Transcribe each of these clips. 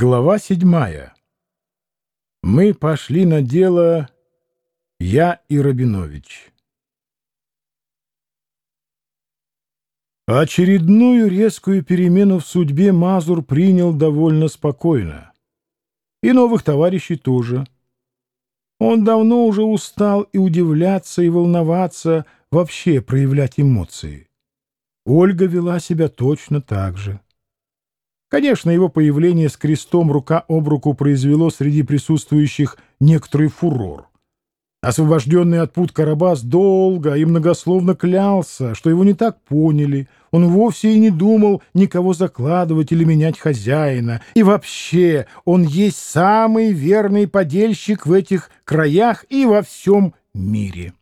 Глава седьмая. Мы пошли на дело я и Рабинович. Очередную резкую перемену в судьбе Мазур принял довольно спокойно. И новых товарищей тоже. Он давно уже устал и удивляться, и волноваться, вообще проявлять эмоции. Ольга вела себя точно так же. Конечно, его появление с крестом рука об руку произвело среди присутствующих некоторый фурор. Освобожденный от пут Карабас долго и многословно клялся, что его не так поняли, он вовсе и не думал никого закладывать или менять хозяина, и вообще он есть самый верный подельщик в этих краях и во всем мире.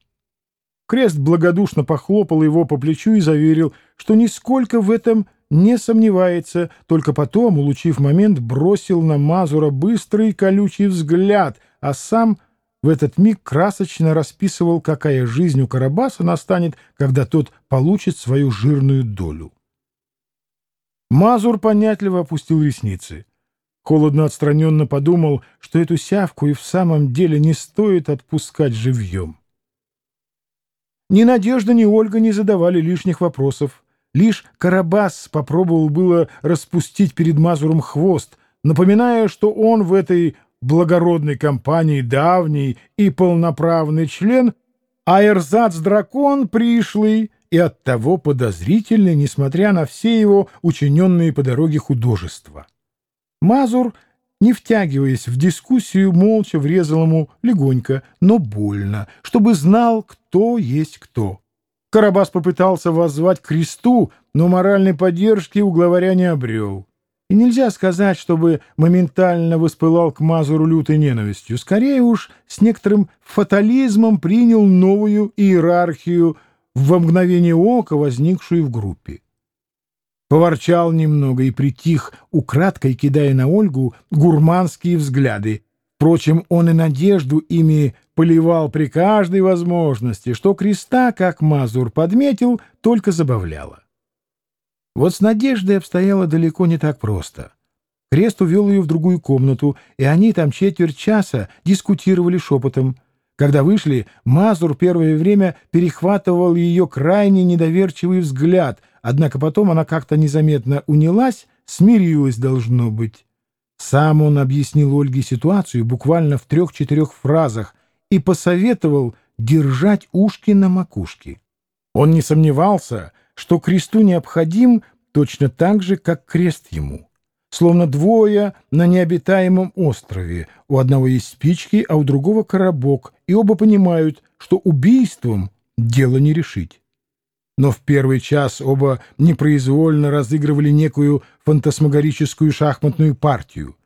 Крест благодушно похлопал его по плечу и заверил, что нисколько в этом не сомневается, только потом, улучив момент, бросил на Мазура быстрый колючий взгляд, а сам в этот миг красочно расписывал, какая жизнь у Карабаса настанет, когда тот получит свою жирную долю. Мазур понятливо опустил ресницы. Холодно отстраненно подумал, что эту сявку и в самом деле не стоит отпускать живьем. Ни Надежда, ни Ольга не задавали лишних вопросов. Лишь Карабас попробовал было распустить перед Мазуром хвост, напоминая, что он в этой благородной компании давний и полноправный член, а Эрзац-дракон пришлый и оттого подозрительный, несмотря на все его учиненные по дороге художества. Мазур, не втягиваясь в дискуссию, молча врезал ему легонько, но больно, чтобы знал, кто есть кто. Карабас попытался воззвать к кресту, но моральной поддержки у главаря не обрел. И нельзя сказать, чтобы моментально воспылал к Мазуру лютой ненавистью. Скорее уж, с некоторым фатализмом принял новую иерархию в мгновение ока, возникшую в группе. Поворчал немного и притих, украдкой кидая на Ольгу гурманские взгляды. Впрочем, он и надежду ими поливал при каждой возможности, что креста, как Мазур подметил, только забавляло. Вот с Надеждой обстояло далеко не так просто. Крест увел ее в другую комнату, и они там четверть часа дискутировали шепотом. Когда вышли, Мазур первое время перехватывал ее крайне недоверчивый взгляд, однако потом она как-то незаметно унялась, смирилась, должно быть. Сам он объяснил Ольге ситуацию буквально в трех-четырех фразах и посоветовал держать ушки на макушке. Он не сомневался, что кресту необходим точно так же, как крест ему. Словно двое на необитаемом острове. У одного есть спички, а у другого коробок, и оба понимают, что убийством дело не решить. Но в первый час оба непроизвольно разыгрывали некую фантасмагорическую шахматную партию.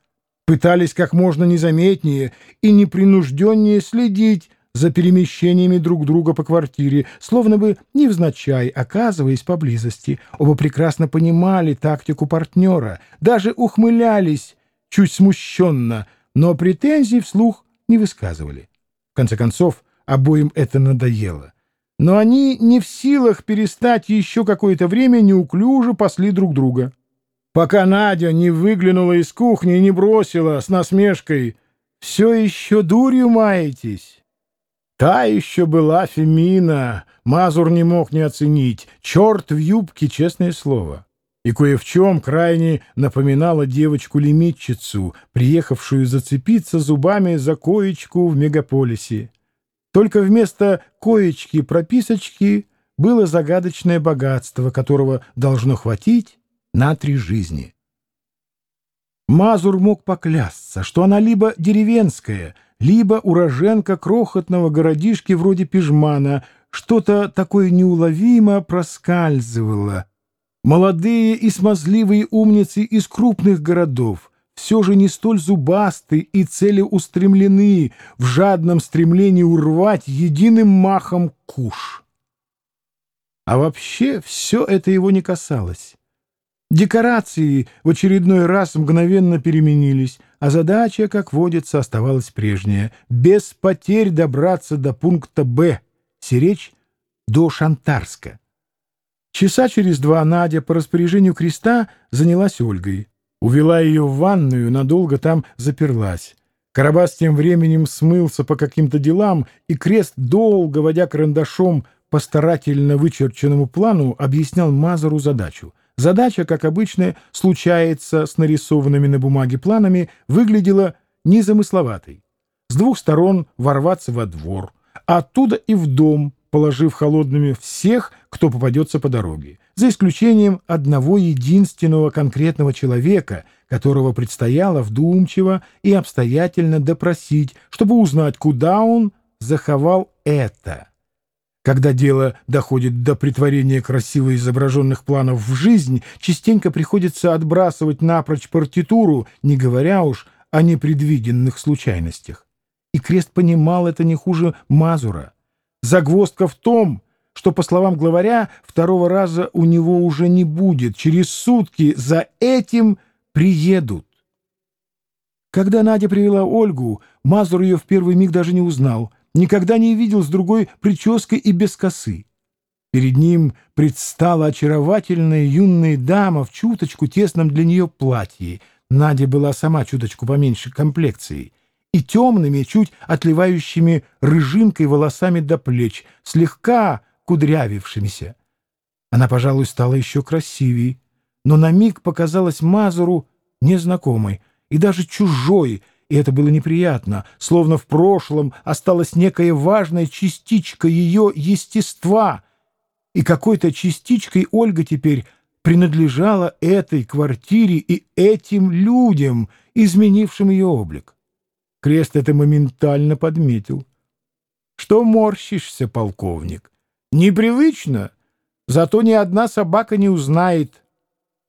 Пытались как можно незаметнее и непринужденнее следить за перемещениями друг друга по квартире, словно бы невзначай оказываясь поблизости. Оба прекрасно понимали тактику партнера, даже ухмылялись чуть смущенно, но претензий вслух не высказывали. В конце концов, обоим это надоело. Но они не в силах перестать еще какое-то время неуклюже пасли друг друга. Пока Надя не выглянула из кухни и не бросила с насмешкой «Все еще дурью маетесь?» Та еще была Фемина, Мазур не мог не оценить. Черт в юбке, честное слово. И кое в чем крайне напоминала девочку-лимитчицу, приехавшую зацепиться зубами за коечку в мегаполисе. Только вместо коечки-прописочки было загадочное богатство, которого должно хватить на три жизни. Мазур мог поклясться, что она либо деревенская — либо уроженка крохотного городишки вроде Пижмана, что-то такое неуловимо проскальзывало. Молодые и смазливые умницы из крупных городов все же не столь зубасты и целеустремлены в жадном стремлении урвать единым махом куш. А вообще все это его не касалось. Декорации в очередной раз мгновенно переменились, а задача, как водится, оставалась прежняя — без потерь добраться до пункта «Б», сиречь до Шантарска. Часа через два Надя по распоряжению Креста занялась Ольгой. Увела ее в ванную, надолго там заперлась. Карабас тем временем смылся по каким-то делам, и Крест, долго водя карандашом по старательно вычерченному плану, объяснял Мазару задачу. Задача, как обычно случается с нарисованными на бумаге планами, выглядела незамысловатой. С двух сторон ворваться во двор, а оттуда и в дом, положив холодными всех, кто попадется по дороге, за исключением одного единственного конкретного человека, которого предстояло вдумчиво и обстоятельно допросить, чтобы узнать, куда он заховал это. Когда дело доходит до притворения красиво изображенных планов в жизнь, частенько приходится отбрасывать напрочь партитуру, не говоря уж о непредвиденных случайностях. И Крест понимал это не хуже Мазура. Загвоздка в том, что, по словам главаря, второго раза у него уже не будет. Через сутки за этим приедут. Когда Надя привела Ольгу, Мазур ее в первый миг даже не узнал — никогда не видел с другой прической и без косы. Перед ним предстала очаровательная юная дама в чуточку тесном для нее платье. Надя была сама чуточку поменьше комплекции и темными, чуть отливающими рыжинкой волосами до плеч, слегка кудрявившимися. Она, пожалуй, стала еще красивее, но на миг показалась Мазуру незнакомой и даже чужой, и это было неприятно, словно в прошлом осталась некая важная частичка ее естества, и какой-то частичкой Ольга теперь принадлежала этой квартире и этим людям, изменившим ее облик. Крест это моментально подметил. «Что морщишься, полковник? Непривычно, зато ни одна собака не узнает.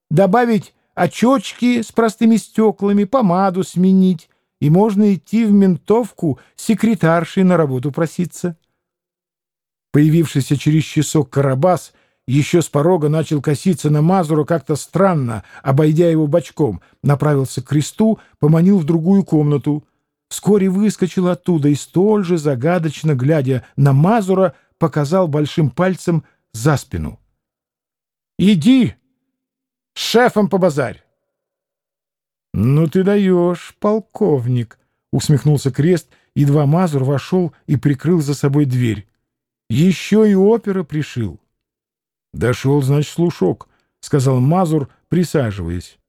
Добавить очечки с простыми стеклами, помаду сменить, и можно идти в ментовку секретаршей на работу проситься. Появившийся через часок Карабас еще с порога начал коситься на Мазура как-то странно, обойдя его бочком, направился к кресту, поманил в другую комнату. Вскоре выскочил оттуда и столь же загадочно, глядя на Мазура, показал большим пальцем за спину. «Иди! С шефом побазарь!» «Ну ты даешь, полковник!» — усмехнулся Крест, едва Мазур вошел и прикрыл за собой дверь. «Еще и опера пришил!» «Дошел, значит, слушок», — сказал Мазур, присаживаясь.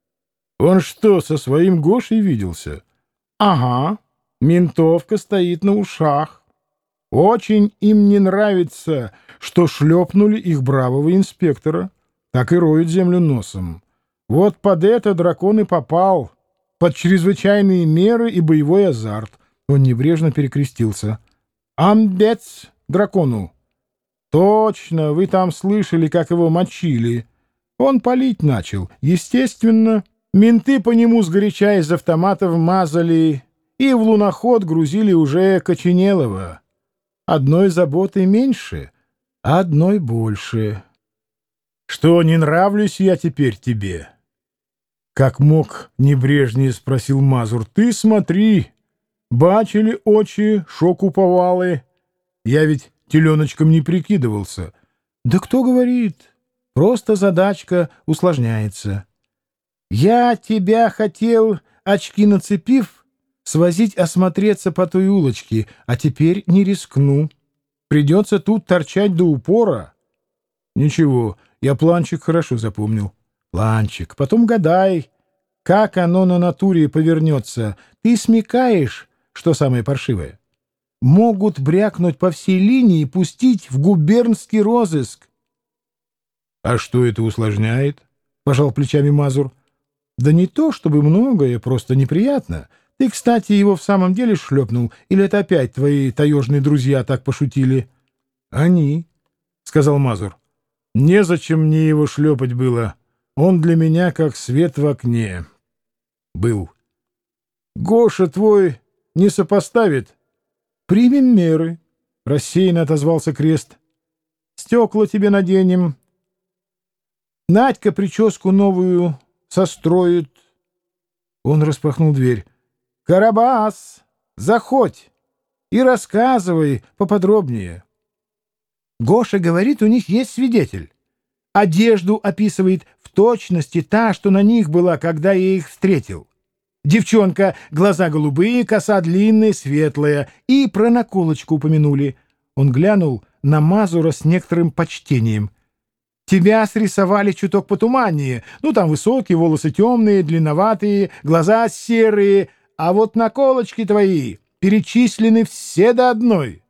«Он что, со своим Гошей виделся?» «Ага, ментовка стоит на ушах. Очень им не нравится, что шлепнули их бравого инспектора. Так и роют землю носом. Вот под это дракон и попал, под чрезвычайные меры и боевой азарт. Он небрежно перекрестился. «Амбец дракону!» «Точно, вы там слышали, как его мочили. Он палить начал. Естественно, менты по нему сгоряча из автоматов мазали и в луноход грузили уже Коченелова. Одной заботы меньше, а одной больше. Что, не нравлюсь я теперь тебе?» Как мог, небрежнее спросил Мазур. Ты смотри, бачили очи, шо куповали. Я ведь теленочком не прикидывался. Да кто говорит? Просто задачка усложняется. Я тебя хотел, очки нацепив, свозить осмотреться по той улочке, а теперь не рискну. Придется тут торчать до упора. Ничего, я планчик хорошо запомнил. Планчик, потом гадай, как оно на натуре повернется. Ты смекаешь, что самое паршивое? Могут брякнуть по всей линии и пустить в губернский розыск. — А что это усложняет? — пожал плечами Мазур. — Да не то, чтобы многое, просто неприятно. Ты, кстати, его в самом деле шлепнул, или это опять твои таежные друзья так пошутили? — Они, — сказал Мазур. — Незачем мне его шлепать было. — он для меня как свет в окне. Был. Гоша твой не сопоставит. Примем меры, — рассеянно отозвался Крест. Стекла тебе наденем. Надька прическу новую состроит. Он распахнул дверь. «Карабас, заходь и рассказывай поподробнее». Гоша говорит, у них есть свидетель. Одежду описывает в точности та, что на них была, когда я их встретил. Девчонка, глаза голубые, коса длинная, светлая. И про наколочку упомянули. Он глянул на Мазура с некоторым почтением. Тебя срисовали чуток потуманнее. Ну, там высокие, волосы темные, длинноватые, глаза серые. А вот наколочки твои перечислены все до одной.